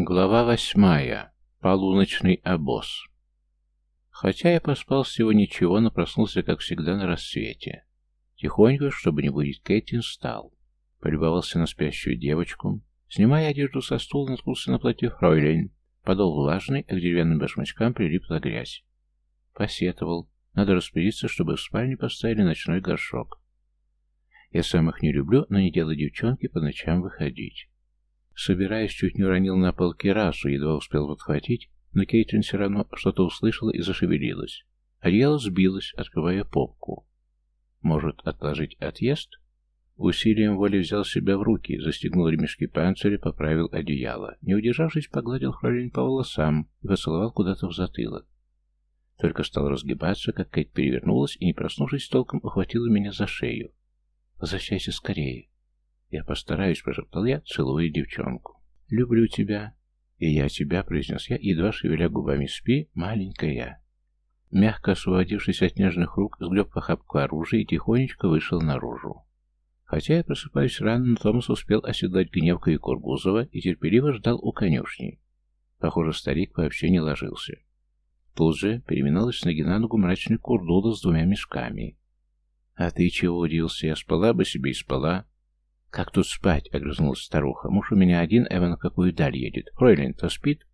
Глава восьмая. Полуночный обоз. Хотя я поспал всего ничего, но проснулся, как всегда, на рассвете. Тихонько, чтобы не будить Кэттин, встал. Полюбовался на спящую девочку. Снимая одежду со стула, наткнулся на платье Фройлейн. Подол влажный, а к деревянным башмачкам прилипла грязь. Посетовал. Надо распорядиться, чтобы в спальне поставили ночной горшок. Я сам их не люблю, но не дело девчонки по ночам выходить. Собираясь, чуть не уронил на пол керасу, едва успел подхватить, но Кейтрин все равно что-то услышала и зашевелилась. Одеяло сбилось, открывая попку. Может, отложить отъезд? Усилием воли взял себя в руки, застегнул ремешки панциря, поправил одеяло. Не удержавшись, погладил Фролин по волосам и поцеловал куда-то в затылок. Только стал разгибаться, как Кейт перевернулась и, не проснувшись толком, ухватила меня за шею. «Возвращайся скорее!» «Я постараюсь», — прошептал я, целуя девчонку. «Люблю тебя». «И я тебя», — произнес я, едва шевеля губами. «Спи, маленькая». Мягко освободившись от нежных рук, сгреб в охапку оружия и тихонечко вышел наружу. Хотя я просыпаюсь рано, но Томас успел оседлать гневка и Кургузова и терпеливо ждал у конюшни. Похоже, старик вообще не ложился. Тут же переминалась с ноги на ногу мрачный Курдула с двумя мешками. «А ты чего удивился? Я спала бы себе и спала. «Как тут спать?» — огрызнулась старуха. «Муж у меня один, Эван в какую даль едет. Фройлен-то спит?»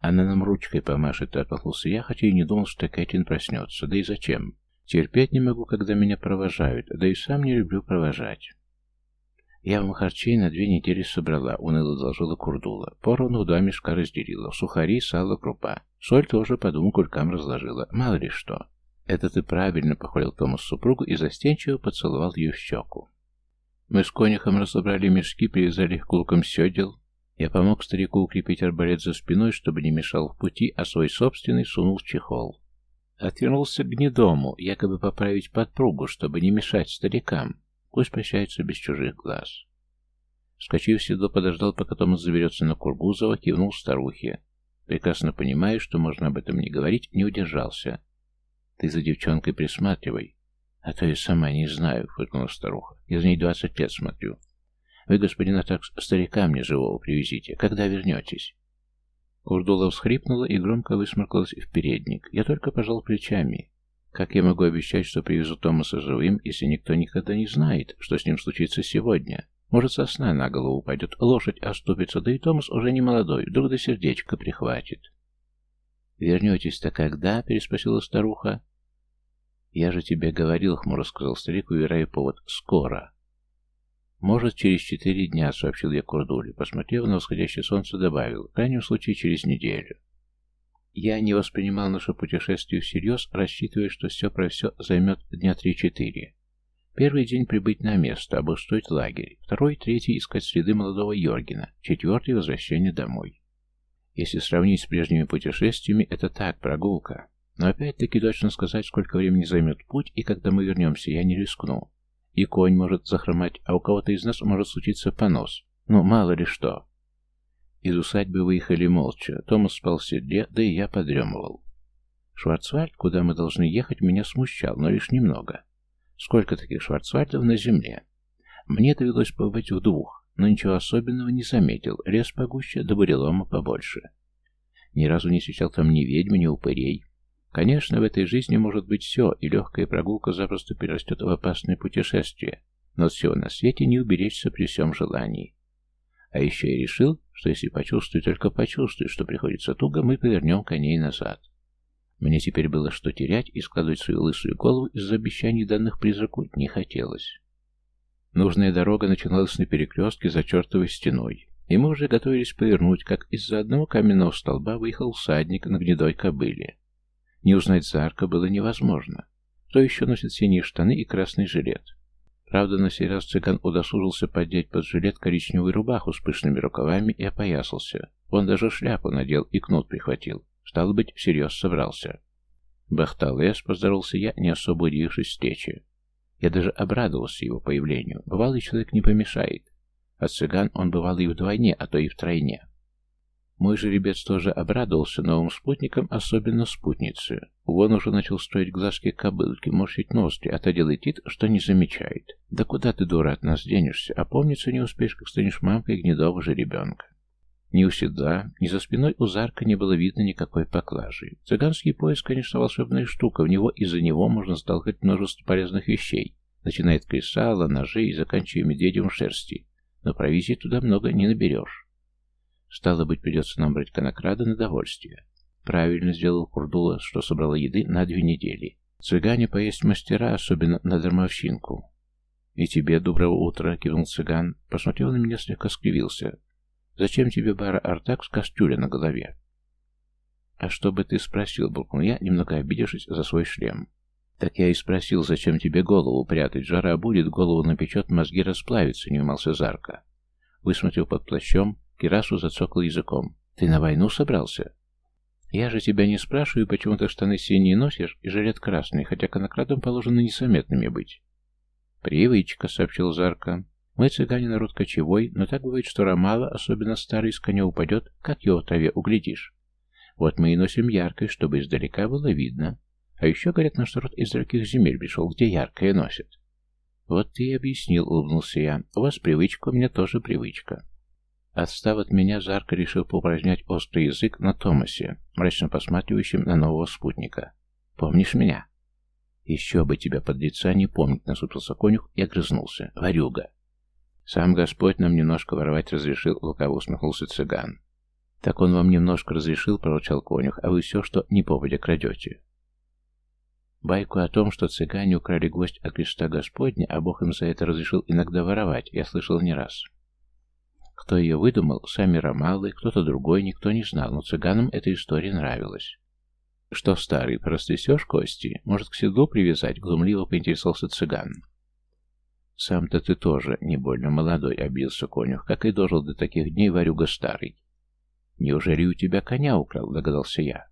«Она нам ручкой помашет», — отмахнулся я, хотя и не думал, что Кэтлин проснется. Да и зачем? Терпеть не могу, когда меня провожают, да и сам не люблю провожать. «Я вам харчей на две недели собрала», — уныло доложила Курдула. Поровну два мешка разделила. Сухари, сало, крупа. Соль тоже по двум кулькам разложила. Мало ли что. «Это ты правильно», — похвалил Томас супругу и застенчиво поцеловал ее в щеку. Мы с конюхом разобрали мешки, привязали их к лукам седел. Я помог старику укрепить арбалет за спиной, чтобы не мешал в пути, а свой собственный сунул в чехол. Отвернулся к гнедому, якобы поправить подпругу, чтобы не мешать старикам. Пусть прощается без чужих глаз. Скочив в седло, подождал, пока Томас заберется на Кургузова, кивнул старухе. Прекрасно понимая, что можно об этом не говорить, не удержался. «Ты за девчонкой присматривай. «А то я сама не знаю», — фыркнула старуха. «Я за ней двадцать лет смотрю. Вы, господин Атак, старика мне живого привезите. Когда вернетесь?» Урдула всхрипнула и громко высморкалась в передник. Я только пожал плечами. Как я могу обещать, что привезу Томаса живым, если никто никогда не знает, что с ним случится сегодня? Может, сосна на голову упадет, лошадь оступится, да и Томас уже не молодой, вдруг до сердечка прихватит. «Вернетесь-то когда?» — переспросила старуха. «Я же тебе говорил», — хмуро сказал старик, уверяя повод. «Скоро». «Может, через четыре дня», — сообщил я Курдуле. Посмотрев на восходящее солнце, добавил. «В крайнем случае, через неделю». Я не воспринимал наше путешествие всерьез, рассчитывая, что все про все займет дня три-четыре. Первый день прибыть на место, обустроить лагерь. Второй, третий — искать следы молодого Йоргена. Четвертый — возвращение домой. Если сравнить с прежними путешествиями, это так, прогулка. Но опять-таки точно сказать, сколько времени займет путь и когда мы вернемся, я не рискну. И конь может захромать, а у кого-то из нас может случиться понос. Ну, мало ли что. Из усадьбы выехали молча. Томас спал в седле, да и я подремывал. Шварцвальд, куда мы должны ехать, меня смущал, но лишь немного. Сколько таких Шварцвальдов на земле? Мне довелось побыть в двух, но ничего особенного не заметил. Лес погуще, да побольше. Ни разу не встречал там ни ведьм, ни упырей. Конечно, в этой жизни может быть все, и легкая прогулка запросто перерастет в опасное путешествие, но от всего на свете не уберечься при всем желании. А еще я решил, что если почувствую, только почувствую, что приходится туго, мы повернем коней назад. Мне теперь было что терять, и складывать свою лысую голову из-за обещаний данных призраку не хотелось. Нужная дорога начиналась на перекрестке за чертовой стеной, и мы уже готовились повернуть, как из-за одного каменного столба выехал всадник на гнедой кобыле. Не узнать Зарка было невозможно. Кто еще носит синие штаны и красный жилет? Правда, на сей раз цыган удосужился поддеть под жилет коричневую рубаху с пышными рукавами и опоясался. Он даже шляпу надел и кнут прихватил. Стало быть, всерьез собрался. «Бахталес», — поздоровался я, не особо удивившись встрече. Я даже обрадовался его появлению. Бывалый человек не помешает. А цыган он бывал и вдвойне, а то и втройне. Мой жеребец тоже обрадовался новым спутникам, особенно спутнице. Вон уже начал строить глазки кобылки, морщить ноздри, а та делает вид, что не замечает. Да куда ты, дура, от нас денешься? А помнится не успеешь, как станешь мамкой гнедого жеребенка. Ни у седла, ни за спиной у Зарка не было видно никакой поклажи. Цыганский пояс, конечно, волшебная штука, в него из-за него можно сталкивать множество полезных вещей, начиная от кресала, ножей и заканчивая медведем шерсти. Но провизии туда много не наберешь. Стало быть, придется нам брать конокрада на довольствие. Правильно сделал Курдула, что собрала еды на две недели. Цыгане поесть мастера, особенно на дармовщинку. «И тебе доброго утра», — кивнул цыган. Посмотрел на меня, слегка скривился. «Зачем тебе бара Артак с кастрюля на голове?» «А что бы ты спросил?» — буркнул я, немного обидевшись за свой шлем. «Так я и спросил, зачем тебе голову прятать? Жара будет, голову напечет, мозги расплавятся», — не умался Зарка. Высмотрел под плащом, Кирасу зацокал языком. «Ты на войну собрался?» «Я же тебя не спрашиваю, почему ты штаны синие носишь и жилет красный, хотя конокрадам положено незаметными быть». «Привычка», — сообщил Зарка. «Мы цыгане народ кочевой, но так бывает, что Ромала, особенно старый, с коня упадет, как его в траве углядишь. Вот мы и носим яркое, чтобы издалека было видно. А еще, говорят, наш народ из далеких земель пришел, где яркое носит». «Вот ты и объяснил», — улыбнулся я. «У вас привычка, у меня тоже привычка». Отстав от меня, Зарка решил поупражнять острый язык на Томасе, мрачно посматривающем на нового спутника. «Помнишь меня?» «Еще бы тебя, под лица не помнить», — насупился конюх и огрызнулся. «Варюга!» «Сам Господь нам немножко воровать разрешил», — лукаво усмехнулся цыган. «Так он вам немножко разрешил», — проворчал конюх, «а вы все, что не попадя, крадете». Байку о том, что цыгане украли гвоздь от креста Господня, а Бог им за это разрешил иногда воровать, я слышал не раз. Кто ее выдумал, сами ромалы, кто-то другой, никто не знал, но цыганам эта история нравилась. «Что, старый, простысешь кости? Может, к седлу привязать?» — глумливо поинтересовался цыган. «Сам-то ты тоже не больно молодой», — обился конюх, «как и дожил до таких дней варюга старый». «Неужели у тебя коня украл?» — догадался я.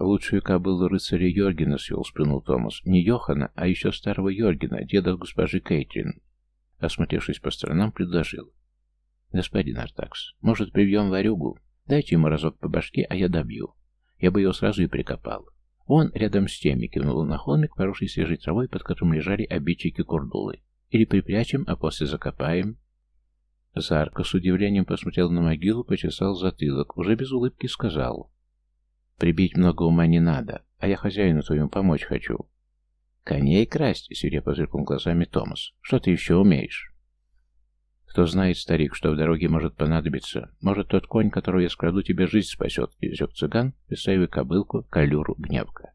«Лучшую кобылу рыцаря Йоргена свел», — сплюнул Томас. «Не Йохана, а еще старого Йоргена, деда госпожи Кейтрин». Осмотревшись по сторонам, предложил. «Господин Артакс, может, привьем варюгу? Дайте ему разок по башке, а я добью. Я бы его сразу и прикопал. Он рядом с теми кивнул на холмик, поросший свежей травой, под которым лежали обидчики курдулы. Или припрячем, а после закопаем». Зарко с удивлением посмотрел на могилу, почесал затылок, уже без улыбки сказал. «Прибить много ума не надо, а я хозяину твоему помочь хочу». «Коней красть?» — свирепо зыркнул глазами Томас. «Что ты еще умеешь?» Кто знает, старик, что в дороге может понадобиться. Может, тот конь, которого я скраду, тебе жизнь спасет, изрек цыган, представив кобылку, калюру, гневка.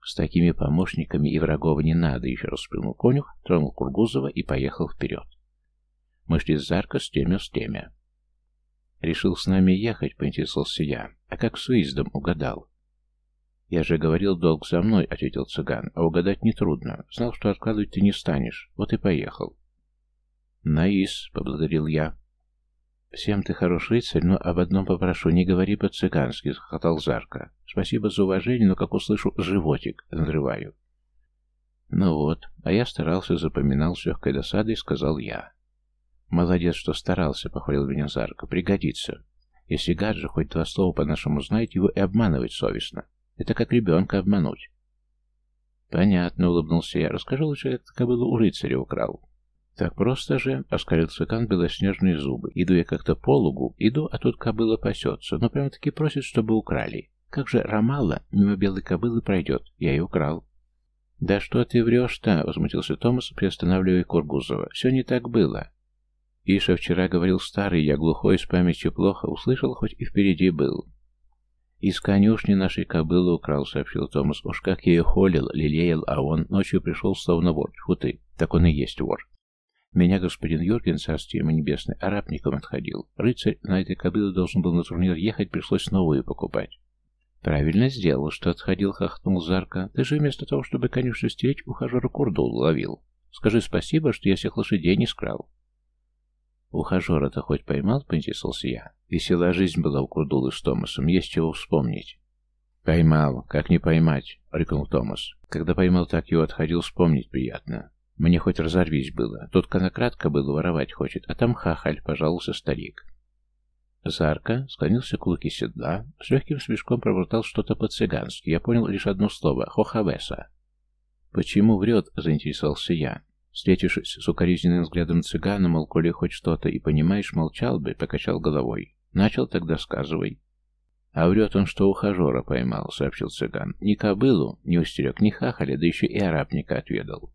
С такими помощниками и врагов не надо, еще раз сплюнул конюх, тронул Кургузова и поехал вперед. Мы шли с Зарка с темя с темя. Решил с нами ехать, поинтересовался я. А как с выездом угадал? «Я же говорил, долг за мной», — ответил цыган, — «а угадать нетрудно. Знал, что откладывать ты не станешь. Вот и поехал». «Наис», — поблагодарил я. «Всем ты хороший рыцарь, но об одном попрошу, не говори по-цыгански», — захотал Зарка. «Спасибо за уважение, но, как услышу, животик надрываю». «Ну вот, а я старался, запоминал с легкой досадой», — сказал я. «Молодец, что старался», — похвалил меня Зарка. «Пригодится. Если Гаджа хоть два слова по-нашему знает, его и обманывать совестно. Это как ребенка обмануть». «Понятно», — улыбнулся я. «Расскажи лучше, как ты кобылу у рыцаря украл». Так просто же, оскалил цыган белоснежные зубы. Иду я как-то по лугу, иду, а тут кобыла пасется, но прямо-таки просит, чтобы украли. Как же Ромала мимо белой кобылы пройдет? Я и украл. «Да что ты врешь-то?» — возмутился Томас, приостанавливая Кургузова. «Все не так было». Иша вчера говорил старый, я глухой, с памятью плохо, услышал, хоть и впереди был. «Из конюшни нашей кобылы украл», — сообщил Томас. «Уж как я ее холил, лелеял, а он ночью пришел словно вор. Фу ты, так он и есть вор». Меня господин Йорген, царствие ему небесное, арабником отходил. Рыцарь на этой кобыле должен был на турнир ехать, пришлось новую покупать. Правильно сделал, что отходил, хохотнул Зарка. Ты же вместо того, чтобы, конечно, стереть, ухажера Курдул ловил. Скажи спасибо, что я всех лошадей не скрал. Ухажера-то хоть поймал, поинтересовался я. Веселая жизнь была у Курдулы с Томасом, есть чего вспомнить. «Поймал, как не поймать?» — рыкнул Томас. «Когда поймал, так его отходил, вспомнить приятно. Мне хоть разорвись было. Тут конократка было воровать хочет, а там хахаль, пожалуйста, старик. Зарка склонился к луке седла, с легким смешком пробормотал что-то по-цыгански. Я понял лишь одно слово — хохавеса. «Почему врет?» — заинтересовался я. Встретившись с укоризненным взглядом цыгана, мол, коли хоть что-то и понимаешь, молчал бы, покачал головой. Начал тогда сказывай. А врет он, что ухажера поймал, сообщил цыган. Ни кобылу, ни устерег, ни хахаля, да еще и арабника отведал.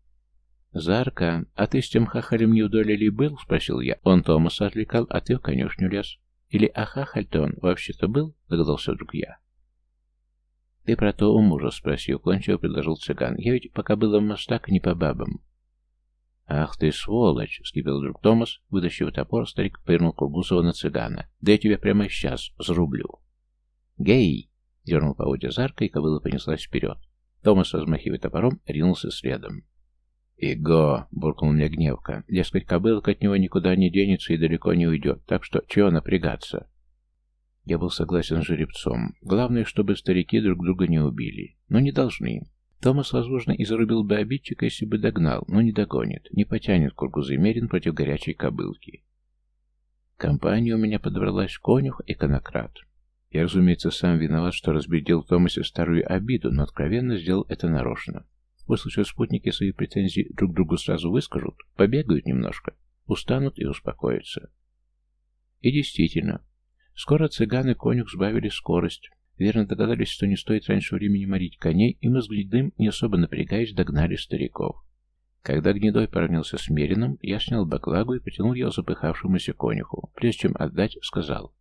«Зарка, а ты с тем хахалем не вдоль ли был?» — спросил я. «Он Томаса отвлекал, а ты в конюшню лез». «Или а хахаль-то он вообще-то был?» — догадался вдруг я. «Ты про то у мужа спросил», — кончил предложил цыган. «Я ведь пока был в мостак не по бабам». «Ах ты, сволочь!» — скипел вдруг Томас, вытащив топор, старик повернул Кургузова на цыгана. «Да я тебя прямо сейчас зарублю». «Гей!» — дернул поводья Зарка, и кобыла понеслась вперед. Томас, размахивая топором, ринулся следом. «Иго!» — буркнул мне гневка. «Дескать, кобылка от него никуда не денется и далеко не уйдет, так что чего напрягаться?» Я был согласен с жеребцом. Главное, чтобы старики друг друга не убили. Но не должны. Томас, возможно, и зарубил бы обидчика, если бы догнал, но не догонит, не потянет кургузы мерин против горячей кобылки. Компания у меня подобралась конюх и конократ. Я, разумеется, сам виноват, что разбедил Томасе старую обиду, но откровенно сделал это нарочно. Выслушав спутники свои претензии друг другу сразу выскажут, побегают немножко, устанут и успокоятся. И действительно, скоро цыганы конюх сбавили скорость, верно догадались, что не стоит раньше времени морить коней, и мы с Гнедым, не особо напрягаясь, догнали стариков. Когда Гнедой поравнялся с Мерином, я снял баклагу и потянул ее запыхавшемуся конюху. Прежде чем отдать, сказал,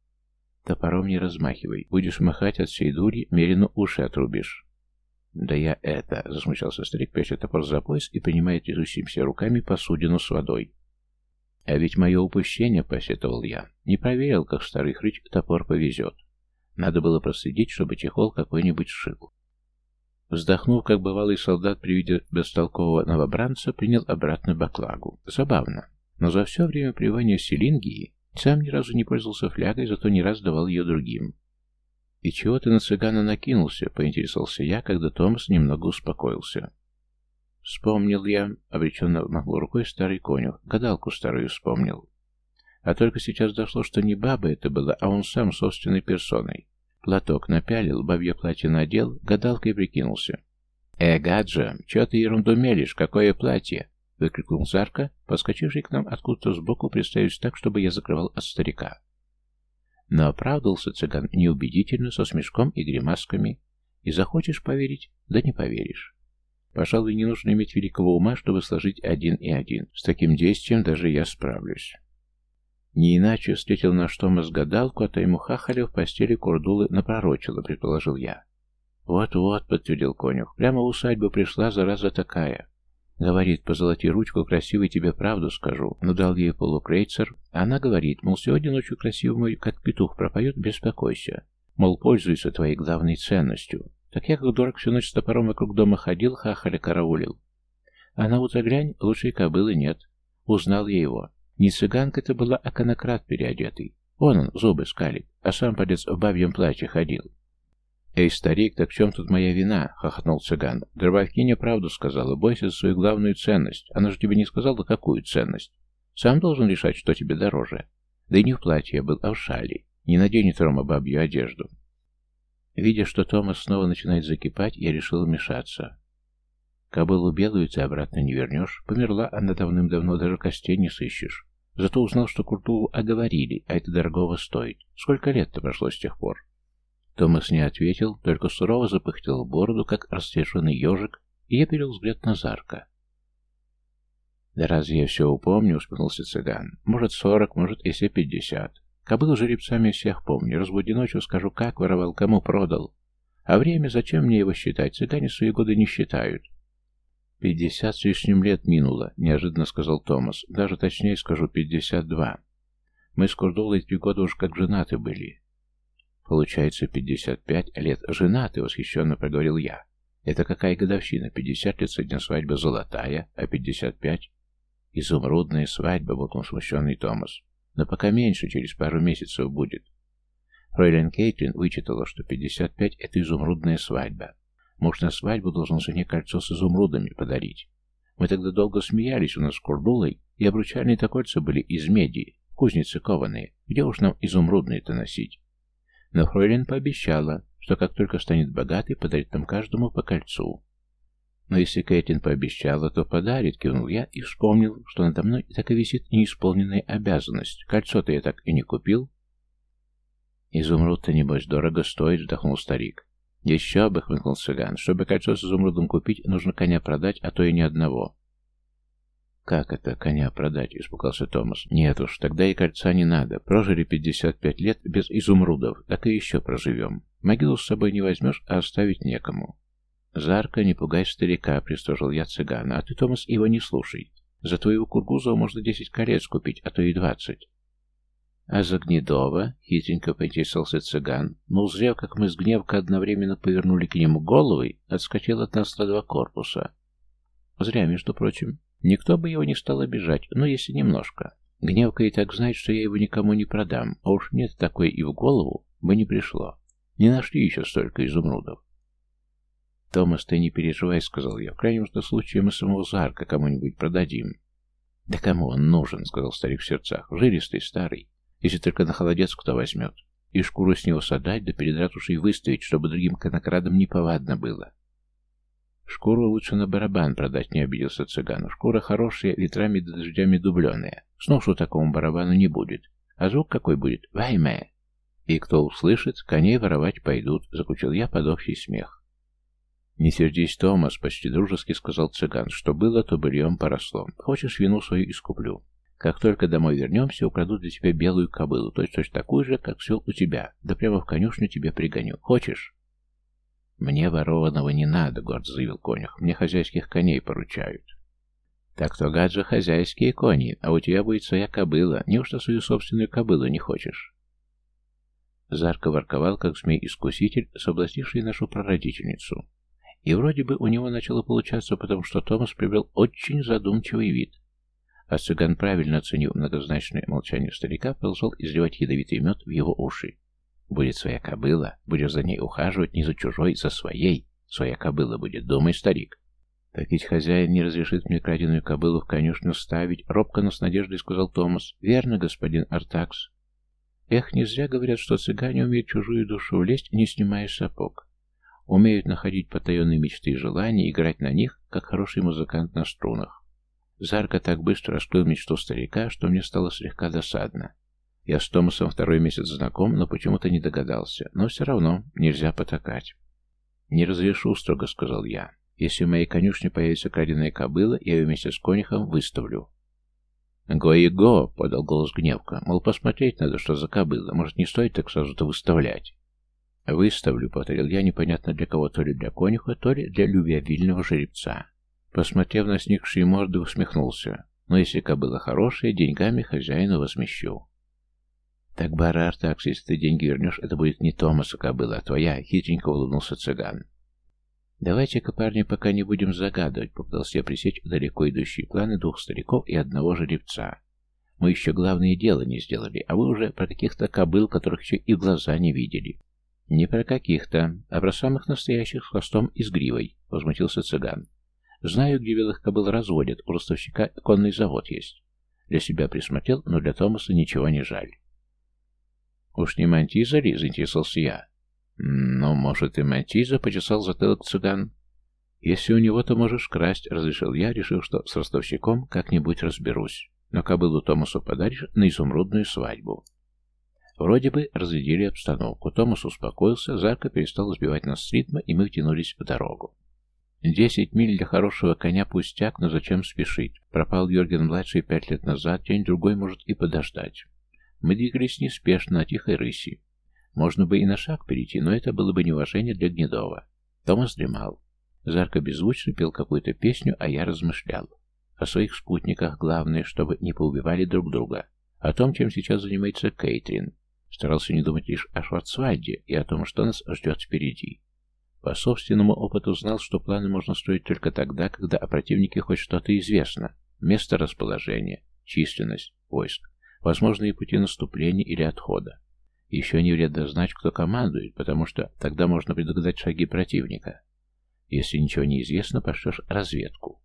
«Топором не размахивай, будешь махать от всей дури, Мерину уши отрубишь». «Да я это...» — засмущался старик, пряча топор за пояс и принимая трясущимися руками посудину с водой. «А ведь мое упущение, — посетовал я, — не проверил, как старый хрыч топор повезет. Надо было проследить, чтобы чехол какой-нибудь сшил». Вздохнув, как бывалый солдат при виде бестолкового новобранца, принял обратно баклагу. Забавно. Но за все время пребывания в Селингии сам ни разу не пользовался флягой, зато не раз давал ее другим. «И чего ты на цыгана накинулся?» — поинтересовался я, когда Томас немного успокоился. «Вспомнил я», — обреченно махнул рукой старый конюх, гадалку старую вспомнил. А только сейчас дошло, что не баба это была, а он сам собственной персоной. Платок напялил, бабье платье надел, гадалкой прикинулся. «Э, гаджа, чё ты ерунду мелешь? Какое платье?» — выкрикнул Зарка, подскочивший к нам откуда-то сбоку, представив так, чтобы я закрывал от старика. Но оправдывался цыган неубедительно, со смешком и гримасками. И захочешь поверить, да не поверишь. Пожалуй, не нужно иметь великого ума, чтобы сложить один и один. С таким действием даже я справлюсь. Не иначе встретил наш Томас гадалку, а то ему хахаля в постели курдулы напророчило, предположил я. «Вот-вот», — подтвердил конюх, — «прямо в усадьбу пришла, зараза такая. Говорит, позолоти ручку, красивый тебе правду скажу. Но дал ей полукрейцер. Она говорит, мол, сегодня ночью красивый как петух пропоет, беспокойся. Мол, пользуется твоей главной ценностью. Так я, как дурак, всю ночь с топором вокруг дома ходил, хахаля караулил. А на утро глянь, лучшей кобылы нет. Узнал я его. Не цыганка это была, а конократ переодетый. Он, зубы скалит, а сам, подец, в бабьем платье ходил. «Эй, старик, так в чем тут моя вина?» — хохотнул цыган. «Дробовкиня правду сказала. Бойся за свою главную ценность. Она же тебе не сказала, какую ценность. Сам должен решать, что тебе дороже. Да и не в платье я был, а в шале. Не наденет Рома бабью одежду». Видя, что Томас снова начинает закипать, я решил вмешаться. Кобылу белую ты обратно не вернешь. Померла она давным-давно, даже костей не сыщешь. Зато узнал, что Куртулу оговорили, а это дорогого стоит. Сколько лет-то прошло с тех пор? Томас не ответил, только сурово запыхтел бороду, как растряженный ежик, и я перел взгляд на Зарка. «Да разве я все упомню?» — усмехнулся цыган. «Может, сорок, может, и все пятьдесят. Кобыл жеребцами всех помню. Разбуди ночью, скажу, как воровал, кому продал. А время, зачем мне его считать? Цыгане свои годы не считают». «Пятьдесят с лишним лет минуло», — неожиданно сказал Томас. «Даже точнее скажу, пятьдесят два. Мы с Курдулой три года уж как женаты были. Получается, пятьдесят пять лет женаты, восхищенно проговорил я. Это какая годовщина? Пятьдесят лет со дня свадьбы золотая, а пятьдесят пять? Изумрудная свадьба, буркнул смущенный Томас. Но пока меньше, через пару месяцев будет. Фройлен Кейтлин вычитала, что пятьдесят пять — это изумрудная свадьба. Муж на свадьбу должен жене кольцо с изумрудами подарить. Мы тогда долго смеялись у нас с Курдулой, и обручальные-то кольца были из меди, кузницы кованые. Где уж нам изумрудные-то носить? Но Фройлен пообещала, что как только станет богатой, подарит нам каждому по кольцу. Но если Кэтлин пообещала, то подарит, кивнул я и вспомнил, что надо мной так и висит неисполненная обязанность. Кольцо-то я так и не купил. «Изумруд-то, небось, дорого стоит», — вздохнул старик. «Еще бы», — хмыкнул цыган. «Чтобы кольцо с изумрудом купить, нужно коня продать, а то и ни одного». «Как это, коня продать?» — испугался Томас. «Нет уж, тогда и кольца не надо. Прожили пятьдесят пять лет без изумрудов, так и еще проживем. Могилу с собой не возьмешь, а оставить некому». «Зарка, не пугай старика», — пристожил я цыгана. «А ты, Томас, его не слушай. За твоего Кургузова можно десять колец купить, а то и двадцать». «А за Гнедова?» — хитренько поинтересовался цыган, но, узрев, как мы с гневка одновременно повернули к нему головой, отскочил от нас на два корпуса. Зря, между прочим. Никто бы его не стал обижать, но если немножко. Гневка и так знает, что я его никому не продам, а уж нет такой и в голову бы не пришло. Не нашли еще столько изумрудов. «Томас, ты не переживай», — сказал я. «В крайнем случае мы самого Зарка кому-нибудь продадим». «Да кому он нужен?» — сказал старик в сердцах. «Жилистый, старый. Если только на холодец кто возьмет. И шкуру с него содать, да перед ратушей выставить, чтобы другим конокрадам неповадно было. Шкуру лучше на барабан продать, не обиделся цыган. Шкура хорошая, ветрами да дождями дубленая. Сносу такому барабану не будет. А звук какой будет? Вайме! И кто услышит, коней воровать пойдут, заключил я под общий смех. «Не сердись, Томас», — почти дружески сказал цыган. «Что было, то быльем поросло. Хочешь, вину свою искуплю. Как только домой вернемся, украду для тебя белую кобылу, точно такую же, как все у тебя, да прямо в конюшню тебе пригоню. Хочешь?» «Мне ворованного не надо», — горд заявил конюх. «Мне хозяйских коней поручают». «Так то, гаджа, хозяйские кони, а у тебя будет своя кобыла. Неужто свою собственную кобылу не хочешь?» Зарко ворковал, как змей-искуситель, соблазнивший нашу прародительницу. И вроде бы у него начало получаться, потому что Томас привел очень задумчивый вид. А цыган, правильно оценив многозначное молчание старика, продолжал изливать ядовитый мед в его уши. «Будет своя кобыла, будешь за ней ухаживать не за чужой, за своей. Своя кобыла будет, думай, старик». «Так ведь хозяин не разрешит мне краденую кобылу в конюшню ставить», — робко, но с надеждой сказал Томас. «Верно, господин Артакс». Эх, не зря говорят, что цыгане умеют чужую душу влезть, не снимая сапог. Умеют находить потаенные мечты и желания, играть на них, как хороший музыкант на струнах. Зарко так быстро раскрыл мечту старика, что мне стало слегка досадно. Я с Томасом второй месяц знаком, но почему-то не догадался. Но все равно нельзя потакать. «Не разрешу», — строго сказал я. «Если в моей конюшне появится краденая кобыла, я ее вместе с конюхом выставлю». «Го и го!» — подал голос гневка. «Мол, посмотреть надо, что за кобыла. Может, не стоит так сразу-то выставлять?» «Выставлю», — повторил я, непонятно для кого, то ли для конюха, то ли для любвеобильного жеребца. Посмотрев на сникшие морды, усмехнулся. Но если кобыла хорошая, деньгами хозяину возмещу. Так, Барар, так, если ты деньги вернешь, это будет не Томаса кобыла, а твоя, хитренько улыбнулся цыган. Давайте-ка, парни, пока не будем загадывать, попытался я пресечь далеко идущие планы двух стариков и одного жеребца. Мы еще главное дело не сделали, а вы уже про каких-то кобыл, которых еще и глаза не видели. Не про каких-то, а про самых настоящих с хвостом и с гривой, возмутился цыган. Знаю, где белых кобыл разводят, у ростовщика конный завод есть. Для себя присмотрел, но для Томаса ничего не жаль. «Уж не Мантиза ли?» — заинтересовался я. «Ну, может, и Мантиза», — почесал затылок цыган. «Если у него, то можешь красть», — разрешил я, решив, что с ростовщиком как-нибудь разберусь. Но кобылу Томасу подаришь на изумрудную свадьбу. Вроде бы разрядили обстановку. Томас успокоился, Зарка перестал сбивать нас с ритма, и мы втянулись в дорогу. Десять миль для хорошего коня пустяк, но зачем спешить? Пропал Йорген-младший пять лет назад, день-другой может и подождать. Мы двигались неспешно, на тихой рыси. Можно бы и на шаг перейти, но это было бы неуважение для Гнедова. Томас дремал. Зарко беззвучно пел какую-то песню, а я размышлял. О своих спутниках главное, чтобы не поубивали друг друга. О том, чем сейчас занимается Кейтрин. Старался не думать лишь о Шварцвальде и о том, что нас ждет впереди. По собственному опыту знал, что планы можно строить только тогда, когда о противнике хоть что-то известно. Место расположения, численность войск, возможные пути наступления или отхода. Еще не вредно знать, кто командует, потому что тогда можно предугадать шаги противника. Если ничего не известно, пошлешь разведку.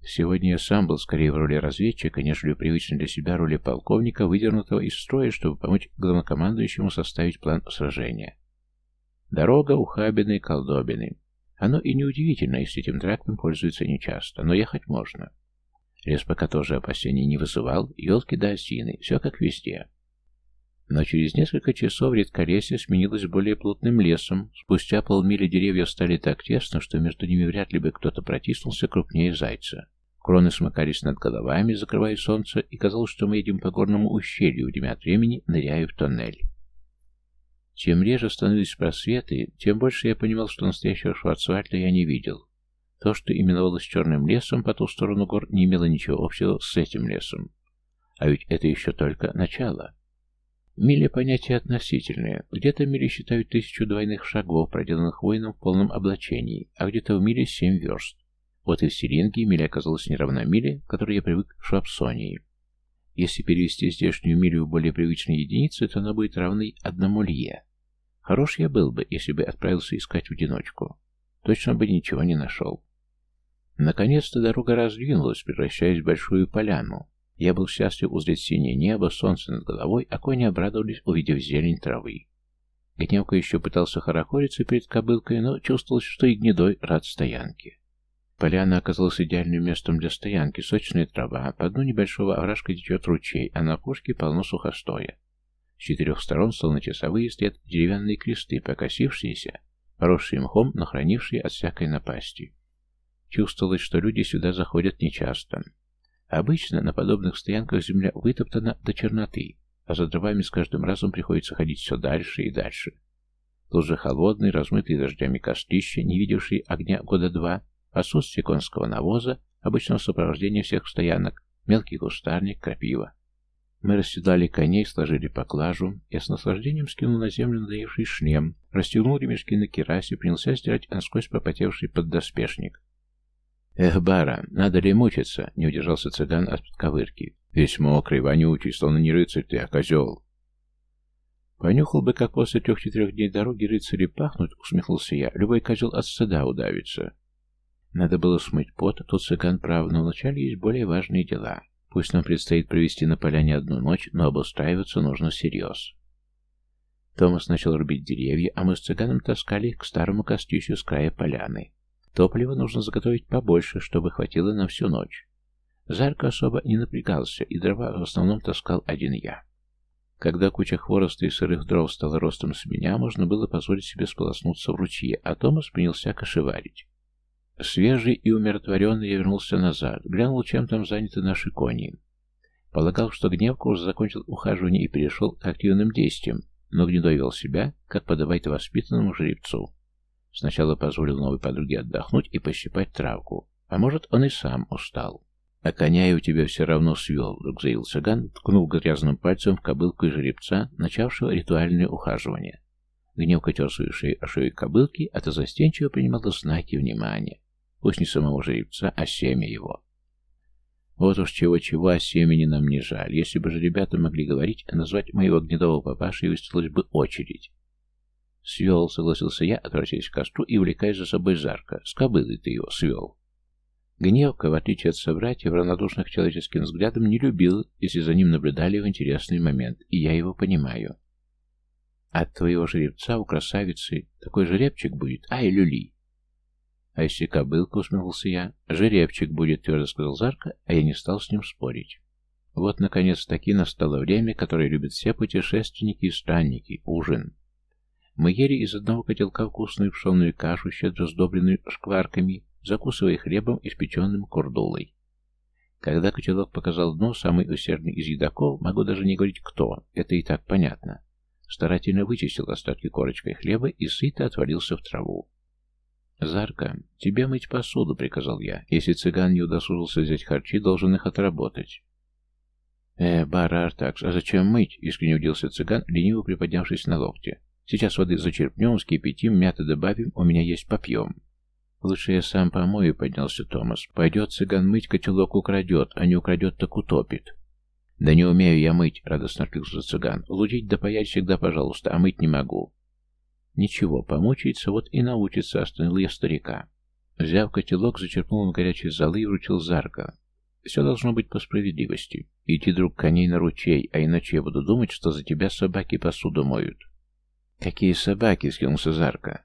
Сегодня я сам был скорее в роли разведчика, нежели привычной для себя роли полковника, выдернутого из строя, чтобы помочь главнокомандующему составить план сражения. Дорога ухабины и колдобины. Оно и неудивительно, если этим трактом пользуются нечасто, но ехать можно. Лес пока тоже опасений не вызывал, елки да осины, все как везде. Но через несколько часов редколесье сменилось более плотным лесом. Спустя полмили деревья стали так тесно, что между ними вряд ли бы кто-то протиснулся крупнее зайца. Кроны смыкались над головами, закрывая солнце, и казалось, что мы едем по горному ущелью, время от времени ныряя в тоннель. Чем реже становились просветы, тем больше я понимал, что настоящего Шварцвальда я не видел. То, что именовалось черным лесом по ту сторону гор, не имело ничего общего с этим лесом. А ведь это еще только начало. Мили понятие относительное. Где-то в миле считают тысячу двойных шагов, проделанных воином в полном облачении, а где-то в миле семь верст. Вот и в Сиренге миля оказалась не равна миле, к которой я привык в Швабсонии. Если перевести здешнюю милю в более привычные единицы, то она будет равной одному лье. Хорош я был бы, если бы отправился искать в одиночку. Точно бы ничего не нашел. Наконец-то дорога раздвинулась, превращаясь в большую поляну. Я был счастлив узреть синее небо, солнце над головой, а кони обрадовались, увидев зелень травы. Гневка еще пытался хорохориться перед кобылкой, но чувствовалось, что и гнедой рад стоянке. Поляна оказалась идеальным местом для стоянки, сочная трава, по дну небольшого овражка течет ручей, а на опушке полно сухостоя. С четырех сторон солнечасовые стоят деревянные кресты, покосившиеся, поросшие мхом, но хранившие от всякой напасти. Чувствовалось, что люди сюда заходят нечасто. Обычно на подобных стоянках земля вытоптана до черноты, а за дровами с каждым разом приходится ходить все дальше и дальше. Тут же холодный, размытый дождями кострища, не видевший огня года два, отсутствие конского навоза, обычного сопровождения всех стоянок, мелкий кустарник, крапива. Мы расседали коней, сложили поклажу. Я с наслаждением скинул на землю надоевший шлем, расстегнул ремешки на керасе, принялся стирать насквозь пропотевший поддоспешник. «Эх, бара, надо ли мучиться?» — не удержался цыган от подковырки. «Весь мокрый, вонючий, словно не рыцарь ты, а козел». «Понюхал бы, как после трех-четырех дней дороги рыцари пахнут», — усмехнулся я. «Любой козел от стыда удавится». Надо было смыть пот, тут цыган прав, но вначале есть более важные дела. Пусть нам предстоит провести на поляне одну ночь, но обустраиваться нужно всерьез. Томас начал рубить деревья, а мы с цыганом таскали их к старому костищу с края поляны. Топлива нужно заготовить побольше, чтобы хватило на всю ночь. Зарка особо не напрягался, и дрова в основном таскал один я. Когда куча хвороста и сырых дров стала ростом с меня, можно было позволить себе сполоснуться в ручье, а Томас принялся кошеварить. Свежий и умиротворенный я вернулся назад, глянул, чем там заняты наши кони. Полагал, что Гневка уже закончил ухаживание и перешел к активным действиям, но Гнедой вел себя, как подавать воспитанному жеребцу. Сначала позволил новой подруге отдохнуть и пощипать травку. А может, он и сам устал. «А коня я у тебя все равно свел», — вдруг заявил цыган, ткнул грязным пальцем в кобылку и жеребца, начавшего ритуальное ухаживание. Гневка тер свою шею о шею кобылки, а то застенчиво принимала знаки внимания. Пусть не самого жеребца, а семя его. Вот уж чего-чего, а семени нам не жаль. Если бы же ребята могли говорить, назвать моего гнедого папаши, выстроилась бы очередь. «Свел», — согласился я, отвратяясь к костру и увлекая за собой жарко. «С кобылой ты его свел». Гневка, в отличие от собратьев, равнодушных человеческим взглядом, не любил, если за ним наблюдали в интересный момент, и я его понимаю. От твоего жеребца у красавицы такой жеребчик будет, ай, люли. А если кобылка, усмехнулся я, жеребчик будет, твердо сказал Зарка, а я не стал с ним спорить. Вот, наконец-таки, настало время, которое любят все путешественники и странники, ужин. Мы ели из одного котелка вкусную пшенную кашу, щедро сдобренную шкварками, закусывая хлебом, испеченным курдулой. Когда котелок показал дно, самый усердный из едоков, могу даже не говорить кто, это и так понятно, старательно вычистил остатки корочкой хлеба и сыто отвалился в траву. «Зарка, тебе мыть посуду», — приказал я. «Если цыган не удосужился взять харчи, должен их отработать». «Э, Бара Артакс, а зачем мыть?» — искренне удивился цыган, лениво приподнявшись на локте. Сейчас воды зачерпнем, вскипятим, мяты добавим, у меня есть попьем. Лучше я сам помою, поднялся Томас. Пойдет цыган мыть, котелок украдет, а не украдет, так утопит. Да не умею я мыть, радостно откликнулся цыган. Лудить да паять всегда, пожалуйста, а мыть не могу. Ничего, помучается, вот и научится, остановил я старика. Взяв котелок, зачерпнул на горячей золы и вручил Зарка. Все должно быть по справедливости. Идти, друг, коней на ручей, а иначе я буду думать, что за тебя собаки посуду моют. «Какие собаки?» — скинулся Зарка.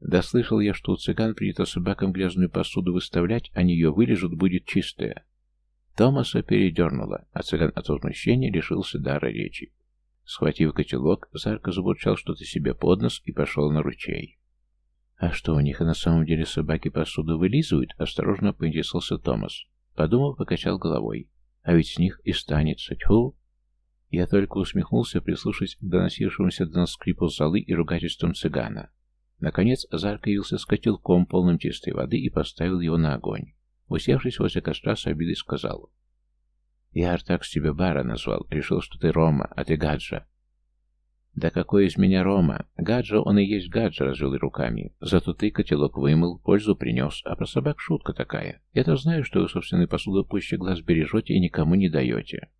«Да слышал я, что у цыган принято собакам грязную посуду выставлять, они ее вылежут, будет чистая». Томаса передернуло, а цыган от возмущения лишился дара речи. Схватив котелок, Зарка забурчал что-то себе под нос и пошел на ручей. «А что, у них и на самом деле собаки посуду вылизывают?» — осторожно поинтересовался Томас. Подумал, покачал головой. «А ведь с них и станется. Тьфу!» Я только усмехнулся, прислушавшись к доносившемуся до нас скрипу золы и ругательствам цыгана. Наконец Зарка явился с котелком, полным чистой воды, и поставил его на огонь. Усевшись возле костра, с обидой сказал. «Я Артакс тебя Бара назвал. Решил, что ты Рома, а ты Гаджа. «Да какой из меня Рома? Гаджа, он и есть Гаджа», — развел руками. «Зато ты котелок вымыл, пользу принес, а про собак шутка такая. Я-то знаю, что вы собственной посуду пуще глаз бережете и никому не даете».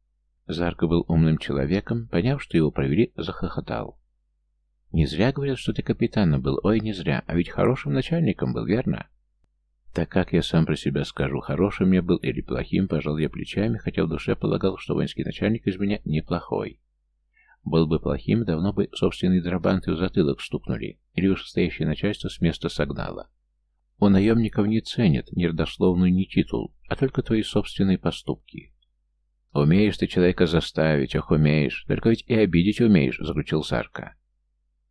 Зарко был умным человеком, поняв, что его провели, захохотал. «Не зря говорят, что ты капитаном был. Ой, не зря. А ведь хорошим начальником был, верно?» Так как я сам про себя скажу, хорошим я был или плохим, пожал я плечами, хотя в душе полагал, что воинский начальник из меня неплохой. Был бы плохим, давно бы собственные драбанты в затылок стукнули, или вышестоящее начальство с места согнало. У наемников не ценят ни родословную, ни титул, а только твои собственные поступки. «Умеешь ты человека заставить, ох, умеешь, только ведь и обидеть умеешь», — заключил Сарка.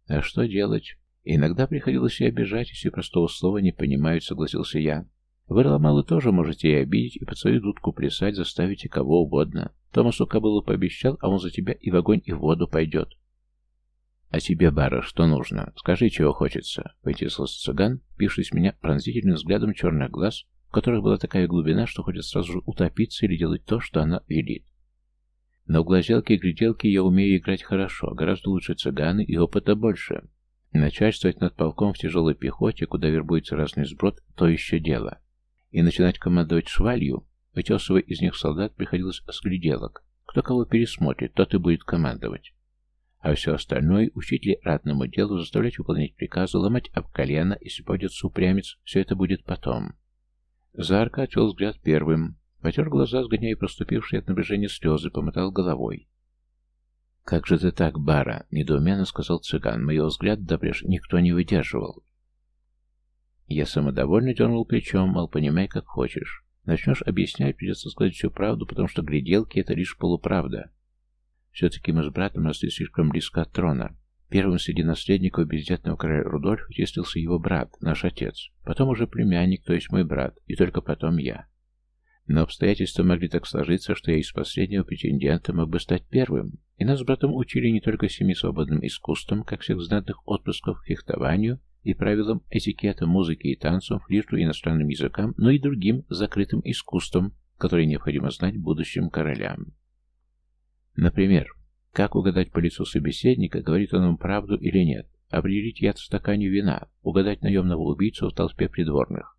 «А что делать? Иногда приходилось и обижать, если простого слова не понимают», — согласился я. «Вы, ломалы, тоже можете и обидеть, и под свою дудку плясать, заставите кого угодно. Томасу Кобылу пообещал, а он за тебя и в огонь, и в воду пойдет. «А тебе, Бара, что нужно? Скажи, чего хочется», — поинтересовался цыган, пившись меня пронзительным взглядом черных глаз, в которых была такая глубина, что хочет сразу же утопиться или делать то, что она велит. Но в глазелки и гляделки я умею играть хорошо, гораздо лучше цыганы и опыта больше. Начальствовать над полком в тяжелой пехоте, куда вербуется разный сброд, то еще дело. И начинать командовать швалью, Вытесывая из них солдат, приходилось с гляделок. Кто кого пересмотрит, тот и будет командовать. А все остальное — учить ли ратному делу, заставлять выполнять приказы, ломать об колено, если пойдет упрямец, все это будет потом. Зарка отвел взгляд первым, потер глаза, сгоняя проступившие от напряжения слезы, помотал головой. «Как же ты так, Бара?» — недоуменно сказал цыган. Моего взгляда допреж никто не выдерживал. Я самодовольно дернул плечом, мол, понимай, как хочешь. Начнешь объяснять, придется сказать всю правду, потому что гляделки — это лишь полуправда. Все-таки мы с братом росли слишком близко от трона. Первым среди наследников бездетного короля Рудольфа числился его брат, наш отец, потом уже племянник, то есть мой брат, и только потом я. Но обстоятельства могли так сложиться, что я из последнего претендента мог бы стать первым, и нас с братом учили не только семи свободным искусствам, как всех знатных отпрысков, фехтованию, и правилам этикета, музыки и танцам, флирту, иностранным языкам, но и другим закрытым искусствам, которые необходимо знать будущим королям. Например, как угадать по лицу собеседника, говорит он вам правду или нет, определить яд в стакане вина, угадать наемного убийцу в толпе придворных.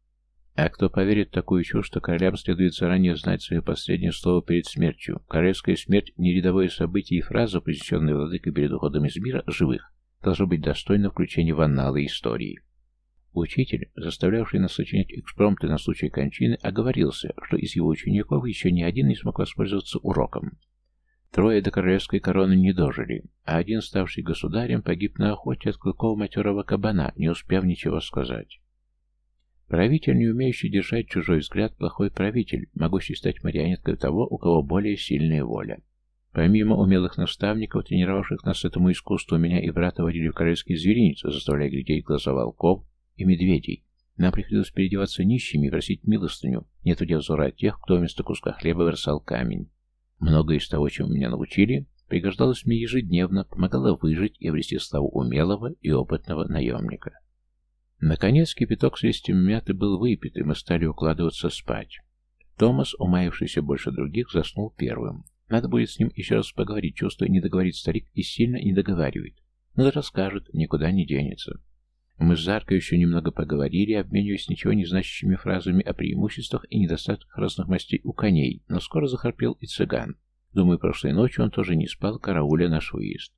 А кто поверит в такую чушь, что королям следует заранее знать свое последнее слово перед смертью? Королевская смерть – не рядовое событие и фраза, произнесенная владыкой перед уходом из мира живых, должно быть достойно включения в анналы истории. Учитель, заставлявший нас сочинять экспромты на случай кончины, оговорился, что из его учеников еще ни один не смог воспользоваться уроком. Трое до королевской короны не дожили, а один, ставший государем, погиб на охоте от клыков матерого кабана, не успев ничего сказать. Правитель, не умеющий держать чужой взгляд, плохой правитель, могущий стать марионеткой того, у кого более сильная воля. Помимо умелых наставников, тренировавших нас этому искусству, меня и брата водили в корейские зверинец, заставляя глядеть глаза волков и медведей. Нам приходилось переодеваться нищими и просить милостыню, не отводя взора тех, кто вместо куска хлеба бросал камень. Многое из того, чем меня научили, пригождалось мне ежедневно, помогало выжить и обрести славу умелого и опытного наемника. Наконец кипяток с листьем мяты был выпит, и мы стали укладываться спать. Томас, умаявшийся больше других, заснул первым. Надо будет с ним еще раз поговорить, чувствуя, не договорит старик и сильно не договаривает. Но расскажет, никуда не денется. Мы с Заркой еще немного поговорили, обмениваясь ничего не значащими фразами о преимуществах и недостатках разных мастей у коней, но скоро захрапел и цыган. Думаю, прошлой ночью он тоже не спал, карауля наш выезд.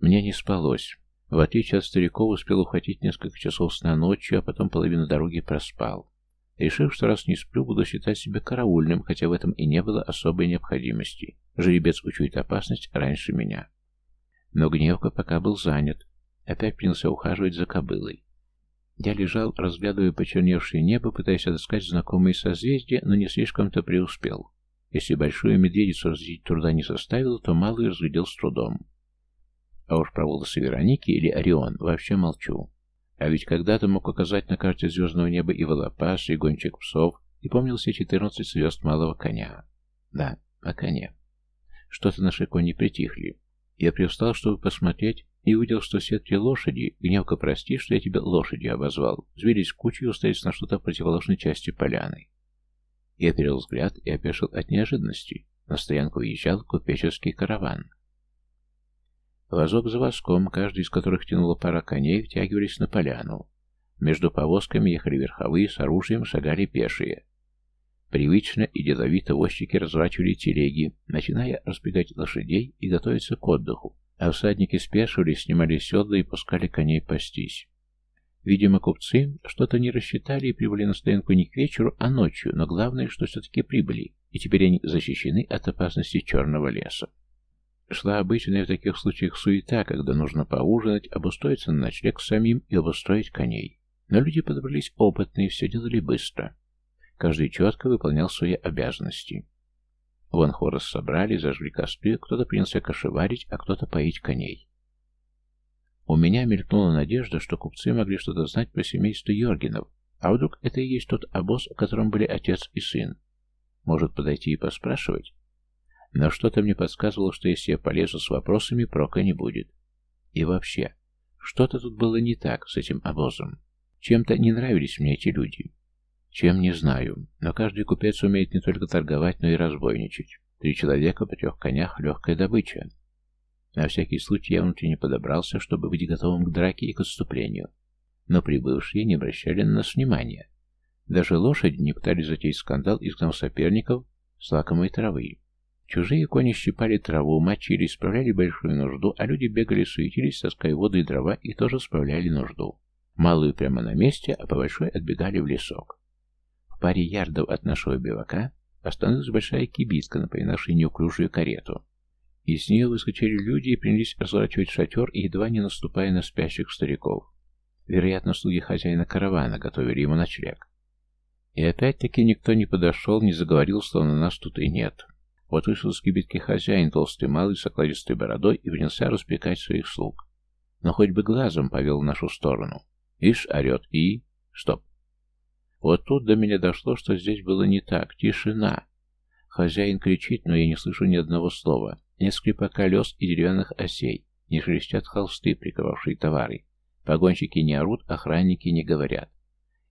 Мне не спалось. В отличие от стариков, успел ухватить несколько часов сна ночью, а потом половину дороги проспал решив, что раз не сплю, буду считать себя караульным, хотя в этом и не было особой необходимости. Жеребец учует опасность раньше меня. Но Гневка пока был занят. Опять принялся ухаживать за кобылой. Я лежал, разглядывая почерневшее небо, пытаясь отыскать знакомые созвездия, но не слишком-то преуспел. Если большую медведицу различить труда не составило, то малую разглядел с трудом. А уж про волосы Вероники или Орион вообще молчу. А ведь когда-то мог указать на карте звездного неба и Волопас, и гонщик псов, и помнил все четырнадцать звезд малого коня. Да, о коне. Что-то наши кони притихли. Я привстал, чтобы посмотреть, и увидел, что все три лошади, гневка прости, что я тебя лошадью обозвал, сбились в кучу и уставились на что-то в противоположной части поляны. Я перевел взгляд и опешил от неожиданности. На стоянку уезжал купеческий караван. Возок за воском, каждый из которых тянула пара коней, втягивались на поляну. Между повозками ехали верховые, с оружием шагали пешие. Привычно и деловито возчики разворачивали телеги, начиная разбегать лошадей и готовиться к отдыху, а всадники спешивались, снимали седла и пускали коней пастись. Видимо, купцы что-то не рассчитали и прибыли на стоянку не к вечеру, а ночью, но главное, что все-таки прибыли, и теперь они защищены от опасности черного леса. Шла обычная в таких случаях суета, когда нужно поужинать, обустроиться на ночлег самим и обустроить коней. Но люди подобрались опытные, все делали быстро. Каждый четко выполнял свои обязанности. Вон хорос собрали, зажгли костры, кто-то принялся кошеварить, а кто-то поить коней. У меня мелькнула надежда, что купцы могли что-то знать про семейство Йоргенов, а вдруг это и есть тот обоз, в котором были отец и сын. Может подойти и поспрашивать? Но что-то мне подсказывало, что если я полезу с вопросами, прока не будет. И вообще, что-то тут было не так с этим обозом. Чем-то не нравились мне эти люди. Чем, не знаю, но каждый купец умеет не только торговать, но и разбойничать. Три человека по трех конях — легкая добыча. На всякий случай я внутренне подобрался, чтобы быть готовым к драке и к отступлению. Но прибывшие не обращали на нас внимания. Даже лошади не пытались затеять скандал, изгнав соперников с лакомой травы. Чужие кони щипали траву, мочили, справляли большую нужду, а люди бегали, суетились, таская воду и дрова, и тоже справляли нужду. Малую прямо на месте, а по большой отбегали в лесок. В паре ярдов от нашего бивака остановилась большая кибитка, напоминавшая неуклюжую карету. Из нее выскочили люди и принялись разворачивать шатер, едва не наступая на спящих стариков. Вероятно, слуги хозяина каравана готовили ему ночлег. И опять-таки никто не подошел, не заговорил, словно нас тут и нет. Вот вышел с кибитки хозяин, толстый малый, с окладистой бородой, и принялся распекать своих слуг. Но хоть бы глазом повел в нашу сторону. Ишь, орет, и... Стоп. Вот тут до меня дошло, что здесь было не так. Тишина. Хозяин кричит, но я не слышу ни одного слова. Скрипа колес и деревянных осей. Не шелестят холсты, приковавшие товары. Погонщики не орут, охранники не говорят.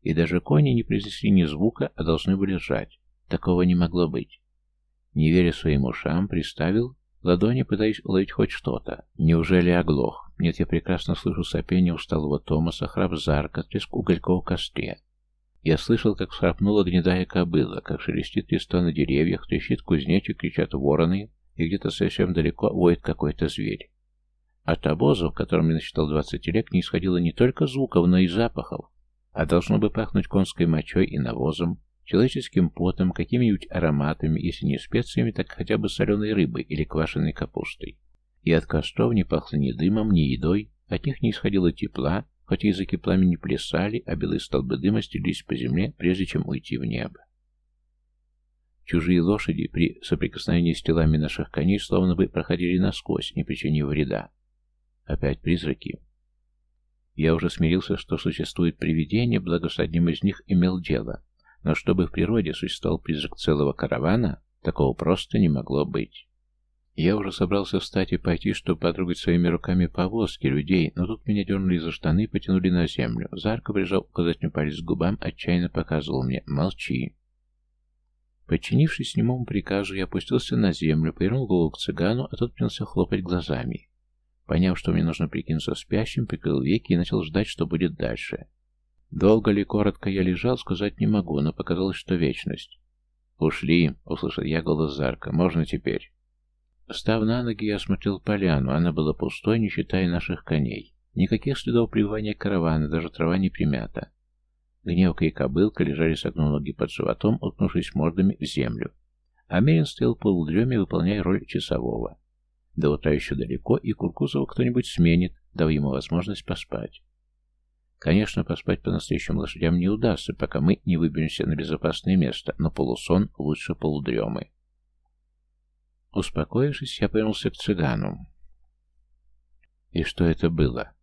И даже кони не произнесли ни звука, а должны были сжать. Такого не могло быть. Не веря своим ушам, приставил ладони, пытаясь уловить хоть что-то. Неужели оглох? Нет, я прекрасно слышу сопение усталого Томаса, храп Зарка, треск угольков в костре. Я слышал, как схрапнула гнедая кобыла, как шелестит листва на деревьях, трещит кузнечик, кричат вороны, и где-то совсем далеко воет какой-то зверь. От обоза, в котором я насчитал двадцать телег, не исходило не только звуков, но и запахов, а должно бы пахнуть конской мочой и навозом, человеческим потом, какими-нибудь ароматами, если не специями, так хотя бы соленой рыбой или квашеной капустой. И от костров не пахло ни дымом, ни едой, от них не исходило тепла, хотя языки пламени плясали, а белые столбы дыма стелились по земле, прежде чем уйти в небо. Чужие лошади при соприкосновении с телами наших коней словно бы проходили насквозь, не причинив вреда. Опять призраки. Я уже смирился, что существует привидение, благо с одним из них имел дело. Но чтобы в природе существовал призрак целого каравана, такого просто не могло быть. Я уже собрался встать и пойти, чтобы потрогать своими руками повозки людей, но тут меня дернули за штаны и потянули на землю. Зарко прижал указательный палец к губам, отчаянно показывал мне «Молчи». Подчинившись немому приказу, я опустился на землю, повернул голову к цыгану, а тот принялся хлопать глазами. Поняв, что мне нужно прикинуться спящим, прикрыл веки и начал ждать, что будет дальше. Долго ли, коротко я лежал, сказать не могу, но показалось, что вечность. «Ушли», — услышал я голос Зарка. «Можно теперь?» Став на ноги, я осмотрел поляну. Она была пустой, не считая наших коней. Никаких следов пребывания каравана, даже трава не примята. Гневка и кобылка лежали согнув ноги под животом, уткнувшись мордами в землю. А Мерин стоял полудреме, выполняя роль часового. До утра еще далеко, и Куркузова кто-нибудь сменит, дав ему возможность поспать. Конечно, поспать по-настоящему лошадям не удастся, пока мы не выберемся на безопасное место, но полусон лучше полудремы. Успокоившись, я повернулся к цыгану. И что это было?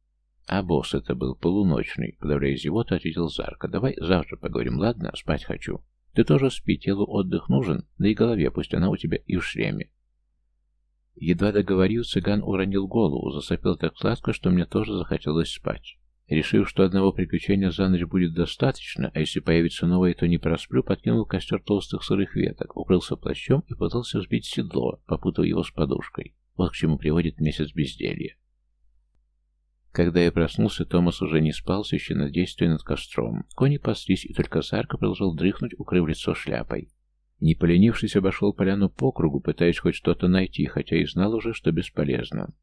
А босс это был полуночный, подавляя зевоту, ответил Зарка. Давай завтра поговорим, ладно? Спать хочу. Ты тоже спи, телу отдых нужен, да и голове, пусть она у тебя и в шлеме. Едва договорил, цыган уронил голову, засопел так сладко, что мне тоже захотелось спать. Решив, что одного приключения за ночь будет достаточно, а если появится новое, то не просплю, подкинул костер толстых сырых веток, укрылся плащом и пытался взбить седло, попутав его с подушкой. Вот к чему приводит месяц безделья. Когда я проснулся, Томас уже не спал, священно действуя над костром. Кони паслись, и только Сарка продолжал дрыхнуть, укрыв лицо шляпой. Не поленившись, обошел поляну по кругу, пытаясь хоть что-то найти, хотя и знал уже, что бесполезно.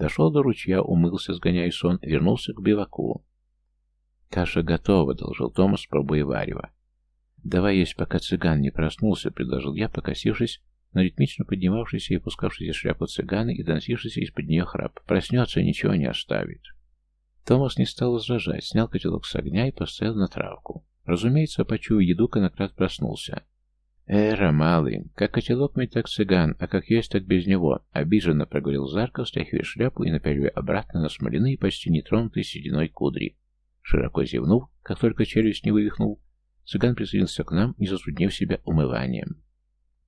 Дошел до ручья, умылся, сгоняя сон, вернулся к биваку. «Каша готова», — должил Томас, пробуя варево. «Давай есть, пока цыган не проснулся», — предложил я, покосившись на ритмично поднимавшийся и опускавшийся шляпу цыгана и доносившийся из-под нее храп. Проснется, ничего не оставит. Томас не стал возражать, снял котелок с огня и поставил на травку. Разумеется, почуяв еду, конократ проснулся. «Эра, малый, как котелок мой, так цыган, а как есть, так без него», — обиженно проговорил Зарков, стряхивая шляпу и напяливая обратно на смоляные, почти нетронутые сединой кудри. Широко зевнув, как только челюсть не вывихнул, цыган присоединился к нам, не затруднив себя умыванием.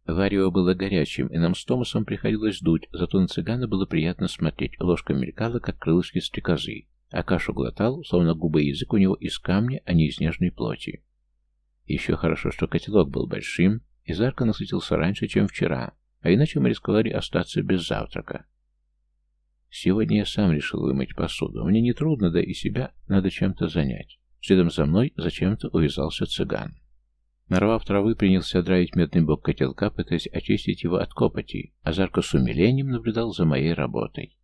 Варево было горячим, и нам с Томасом приходилось дуть, зато на цыгана было приятно смотреть. Ложка мелькала, как крылышки стрекозы, а кашу глотал, словно губы и язык у него из камня, а не из нежной плоти. Еще хорошо, что котелок был большим, и Зарка насытился раньше, чем вчера, а иначе мы рисковали остаться без завтрака. Сегодня я сам решил вымыть посуду. Мне не трудно, да и себя надо чем-то занять. Следом за мной зачем-то увязался цыган. Нарвав травы, принялся драить медный бок котелка, пытаясь очистить его от копоти, а Зарко с умилением наблюдал за моей работой.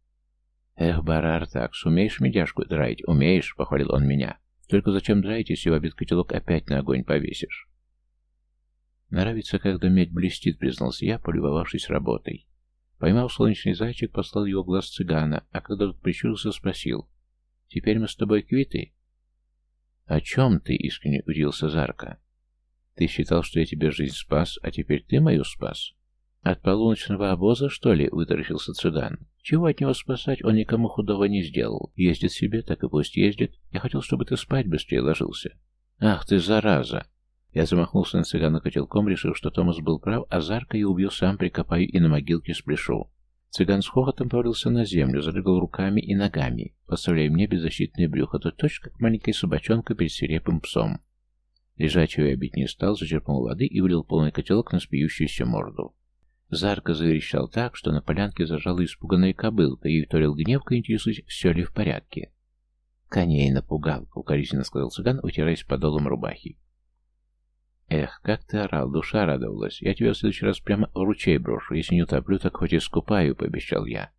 «Эх, Барар, так, сумеешь медяшку драить? Умеешь?» — похвалил он меня. «Только зачем драить, если в обед котелок опять на огонь повесишь?» «Нравится, когда медь блестит», — признался я, полюбовавшись работой. Поймал солнечный зайчик, послал его глаз цыгана, а когда тот прищурился, спросил. «Теперь мы с тобой квиты?» «О чем ты?» — искренне удивился Зарка. «Ты считал, что я тебе жизнь спас, а теперь ты мою спас?» «От полуночного обоза, что ли?» — вытаращился цыган. «Чего от него спасать? Он никому худого не сделал. Ездит себе, так и пусть ездит. Я хотел, чтобы ты спать быстрее ложился». «Ах ты, зараза!» Я замахнулся на цыгана котелком, решив, что Томас был прав, а Зарка я убью сам, прикопаю и на могилке спляшу. Цыган с хохотом повалился на землю, задрыгал руками и ногами, подставляя мне беззащитное брюхо, то точно как маленькая собачонка перед свирепым псом. Лежачего я бить не стал, зачерпнул воды и вылил полный котелок на спьющуюся морду. Зарка заверещал так, что на полянке зажала испуганная кобылка, и вторил гневка, интересуясь, все ли в порядке. «Коней напугал», — укоризненно сказал цыган, утираясь подолом рубахи. Эх, как ты орал, душа радовалась. Я тебя в следующий раз прямо в ручей брошу. Если не утоплю, так хоть и скупаю, пообещал я.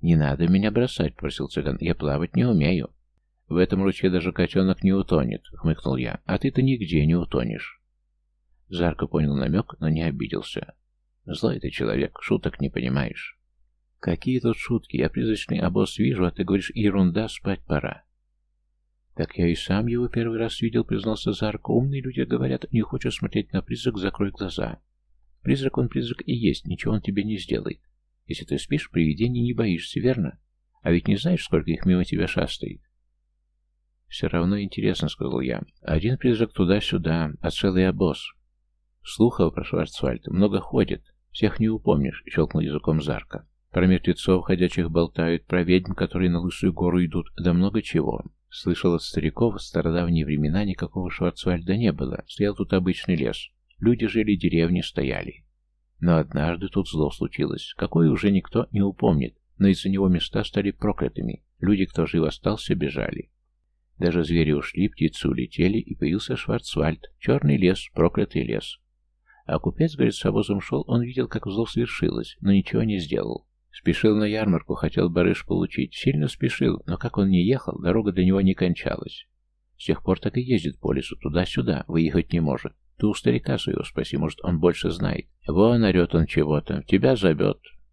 Не надо меня бросать, просил цыган. Я плавать не умею. В этом ручье даже котенок не утонет, хмыкнул я. А ты-то нигде не утонешь. Зарко понял намек, но не обиделся. Злой ты человек, шуток не понимаешь. Какие тут шутки? Я призрачный обоз вижу, а ты говоришь, ерунда, спать пора. «Так я и сам его первый раз видел», — признался Зарк. «Умные люди говорят, не хочешь смотреть на призрак, закрой глаза. Призрак он призрак и есть, ничего он тебе не сделает. Если ты спишь, привидений не боишься, верно? А ведь не знаешь, сколько их мимо тебя шастает». «Все равно интересно», — сказал я. «Один призрак туда-сюда, а целый обоз». «Слухов про Шварцвальд много ходит. Всех не упомнишь», — щелкнул языком Зарка. «Про мертвецов ходячих болтают, про ведьм, которые на Лысую гору идут, да много чего. Слышал от стариков, в стародавние времена никакого Шварцвальда не было, стоял тут обычный лес. Люди жили, деревни стояли. Но однажды тут зло случилось, какое уже никто не упомнит, но из-за него места стали проклятыми. Люди, кто жив остался, бежали. Даже звери ушли, птицы улетели, и появился Шварцвальд, черный лес, проклятый лес. А купец, говорит, с обозом шел, он видел, как зло свершилось, но ничего не сделал. Спешил на ярмарку, хотел барыш получить. Сильно спешил, но как он не ехал, дорога для него не кончалась. С тех пор так и ездит по лесу, туда-сюда, выехать не может. Ты у старика своего спроси, может, он больше знает. Вон орет он чего-то, тебя зовет.